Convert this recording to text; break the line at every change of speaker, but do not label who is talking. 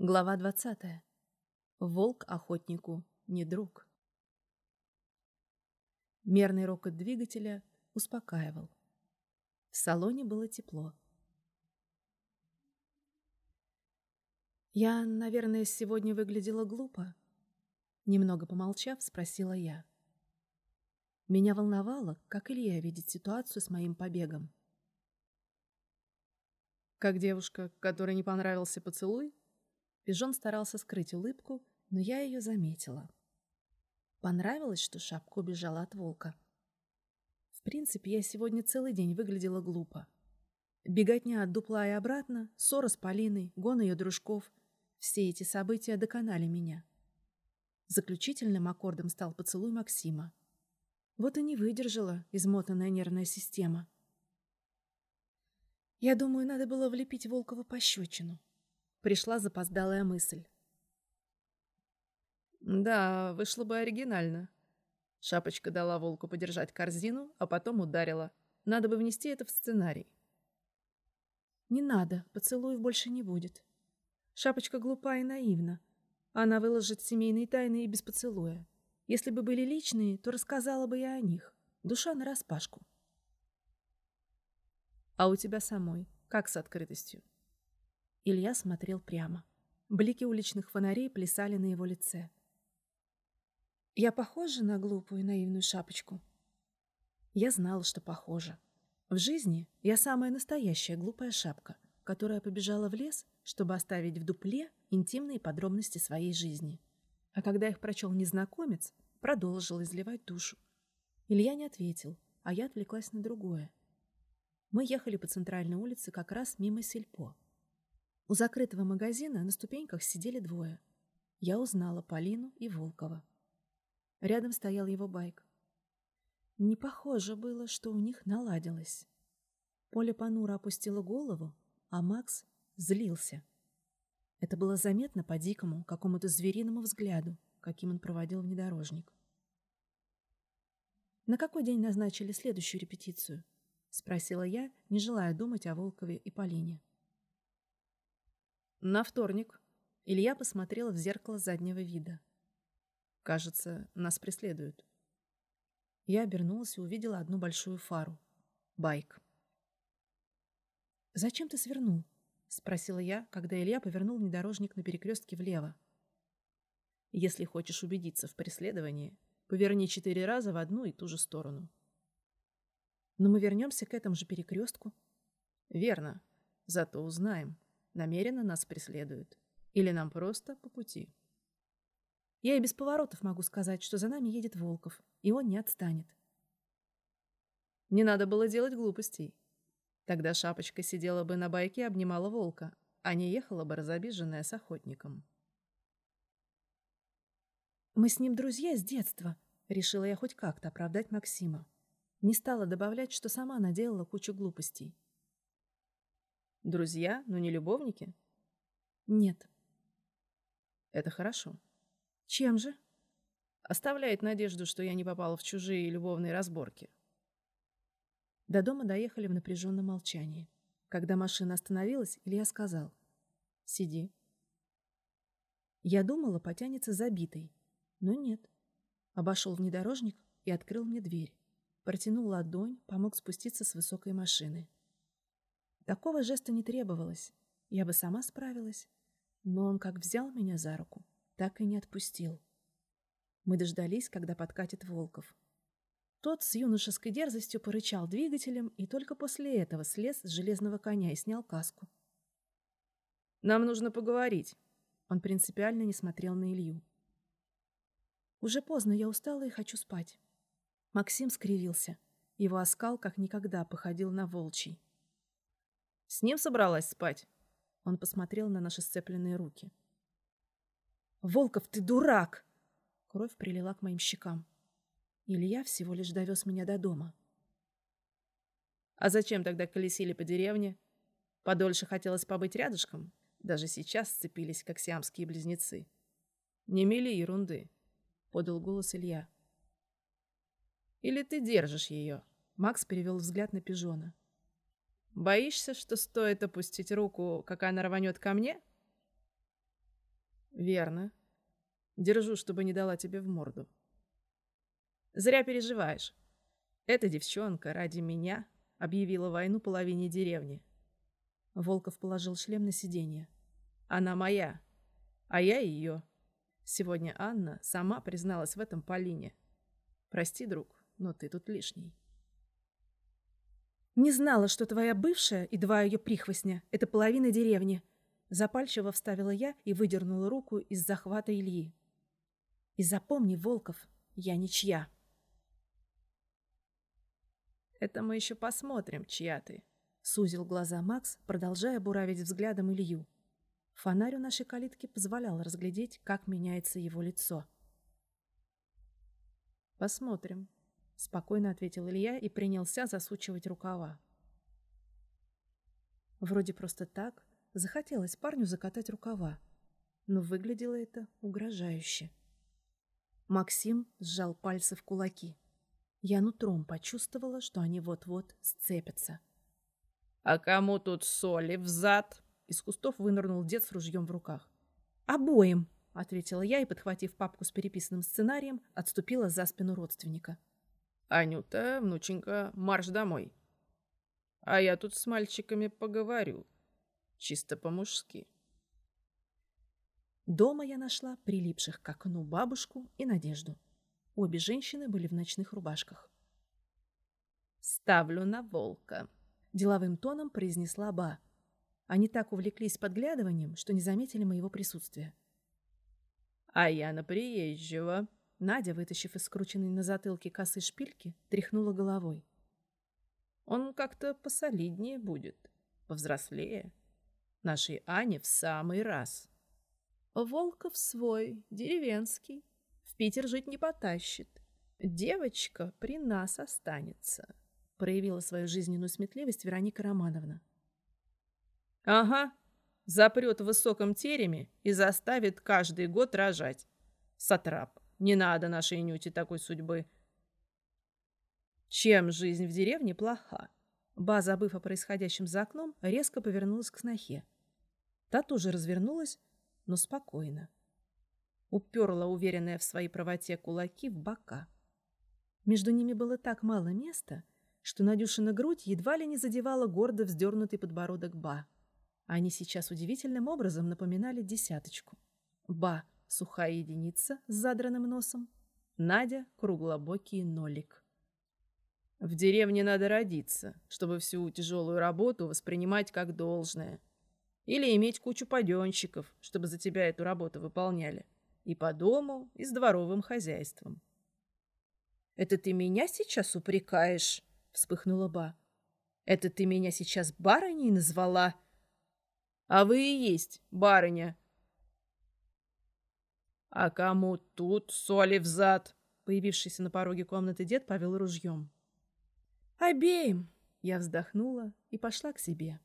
Глава 20. Волк охотнику не друг. Мерный рокот двигателя успокаивал. В салоне было тепло. «Я, наверное, сегодня выглядела глупо?» Немного помолчав, спросила я. Меня волновало, как Илья видит ситуацию с моим побегом.
«Как девушка, которой не понравился поцелуй?»
Пижон старался скрыть улыбку, но я ее заметила. Понравилось, что шапка убежала от волка. В принципе, я сегодня целый день выглядела глупо. Беготня от дупла и обратно, ссора с Полиной, гон ее дружков — все эти события доконали меня. Заключительным аккордом стал поцелуй Максима. Вот и не выдержала измотанная нервная система. Я думаю, надо было влепить Волкова пощечину. Пришла запоздалая мысль.
Да, вышло бы оригинально. Шапочка дала волку подержать корзину, а потом ударила. Надо бы внести это в сценарий.
Не надо, поцелуев больше не будет. Шапочка глупа и наивна. Она выложит семейные тайны и без поцелуя. Если бы были личные, то рассказала бы я о них. Душа нараспашку. А у тебя самой как с открытостью? Илья смотрел прямо. Блики уличных фонарей плясали на его лице. «Я похожа на глупую наивную шапочку?» Я знала, что похожа. В жизни я самая настоящая глупая шапка, которая побежала в лес, чтобы оставить в дупле интимные подробности своей жизни. А когда их прочел незнакомец, продолжил изливать душу. Илья не ответил, а я отвлеклась на другое. Мы ехали по центральной улице как раз мимо сельпо. У закрытого магазина на ступеньках сидели двое. Я узнала Полину и Волкова. Рядом стоял его байк. Не похоже было, что у них наладилось. Поля понуро опустила голову, а Макс злился. Это было заметно по дикому, какому-то звериному взгляду, каким он проводил внедорожник. «На какой день назначили следующую репетицию?» — спросила я, не желая думать о Волкове и Полине.
На вторник. Илья посмотрел в зеркало заднего вида. Кажется, нас преследуют.
Я обернулась и увидела одну большую фару. Байк. «Зачем ты свернул?» — спросила я, когда Илья повернул внедорожник на перекрестке влево.
«Если хочешь убедиться в преследовании, поверни четыре раза в одну и ту же сторону».
«Но мы вернемся к этому же перекрестку».
«Верно. Зато узнаем, намеренно нас преследуют. Или нам просто по пути.
Я и без поворотов могу сказать, что за нами едет Волков, и он не отстанет.
Не надо было делать глупостей. Тогда шапочка сидела бы на байке и обнимала волка, а не ехала бы разобиженная с охотником.
Мы с ним друзья с детства, решила я хоть как-то оправдать Максима. Не стала добавлять, что сама наделала кучу глупостей.
Друзья, но не любовники?
Нет.
Это хорошо.
Чем же?
Оставляет надежду, что я не попала в чужие любовные разборки.
До дома доехали в напряженном молчании. Когда машина остановилась, Илья сказал «Сиди». Я думала, потянется забитой, но нет. Обошел внедорожник и открыл мне дверь. Протянул ладонь, помог спуститься с высокой машины. Такого жеста не требовалось. Я бы сама справилась. Но он как взял меня за руку, так и не отпустил. Мы дождались, когда подкатит Волков. Тот с юношеской дерзостью порычал двигателем и только после этого слез с железного коня и снял каску.
«Нам нужно поговорить».
Он принципиально не смотрел на Илью. «Уже поздно, я устала и хочу спать». Максим скривился. Его оскал как никогда походил на волчий.
С ним собралась спать?»
Он посмотрел на наши сцепленные руки. «Волков, ты дурак!» Кровь прилила к моим щекам. Илья всего лишь довез меня до дома.
«А зачем тогда колесили по деревне? Подольше хотелось побыть рядышком? Даже сейчас сцепились, как сиамские близнецы. Не мели ерунды», — подал голос Илья. «Или ты держишь ее?» Макс перевел взгляд на пижона. Боишься, что стоит опустить руку, как она рванет ко мне? Верно. Держу, чтобы не дала тебе в морду. Зря переживаешь. Эта девчонка ради меня объявила войну половине деревни.
Волков положил шлем на сиденье.
Она моя, а я ее. Сегодня Анна сама призналась в этом Полине. Прости, друг, но ты тут лишний.
Не знала, что твоя бывшая и два ее прихвостня — это половина деревни. Запальчиво вставила я и выдернула руку из захвата Ильи. И запомни, Волков, я ничья.
Это мы еще посмотрим, чья ты.
Сузил глаза Макс, продолжая буравить взглядом Илью. Фонарь у нашей калитки позволял разглядеть, как меняется его лицо.
«Посмотрим», спокойно ответил Илья и принялся засучивать рукава.
Вроде просто так захотелось парню закатать рукава, но выглядело это угрожающе. Максим сжал пальцы в кулаки. Я нутром почувствовала, что они вот-вот сцепятся.
«А кому тут соли взад?» Из кустов вынырнул дед с ружьем в руках.
«Обоим!» — ответила я и, подхватив папку с переписанным сценарием, отступила за спину родственника.
Анюта, внученька, марш домой. А я тут с мальчиками поговорю. Чисто по-мужски.
Дома я нашла прилипших к окну бабушку и Надежду. Обе женщины были в ночных рубашках.
«Ставлю на волка», — деловым тоном произнесла Ба.
Они так увлеклись подглядыванием, что не заметили моего присутствия.
«А я на приезжего»,
Надя, вытащив из скрученной на затылке косы шпильки, тряхнула головой.
«Он как-то посолиднее будет, повзрослее. Нашей Ане в самый раз. Волков свой, деревенский, в Питер жить не потащит. Девочка при нас останется», — проявила свою жизненную сметливость Вероника Романовна. «Ага, запрет в высоком тереме и заставит каждый год рожать. Сатрап. Не надо нашей Нюте такой судьбы. Чем жизнь в деревне плоха?
Ба, забыв о происходящем за окном, резко повернулась к снохе. Та тоже развернулась, но спокойно. Уперла уверенная в своей правоте кулаки в бока. Между ними было так мало места, что Надюшина грудь едва ли не задевала гордо вздернутый подбородок Ба. Они сейчас удивительным образом напоминали десяточку. Ба — сухая единица с задранным носом, Надя — круглобокий нолик.
В деревне надо родиться, чтобы всю тяжелую работу воспринимать как должное. Или иметь кучу паденщиков, чтобы за тебя эту работу выполняли. И по дому, и с дворовым хозяйством.
«Это ты меня сейчас упрекаешь?» — вспыхнула Ба. «Это ты меня сейчас барыней назвала?»
«А вы и есть барыня», «А кому тут соли взад?» Появившийся на пороге комнаты дед повел ружьем.
«Обеим!» Я вздохнула и пошла к себе.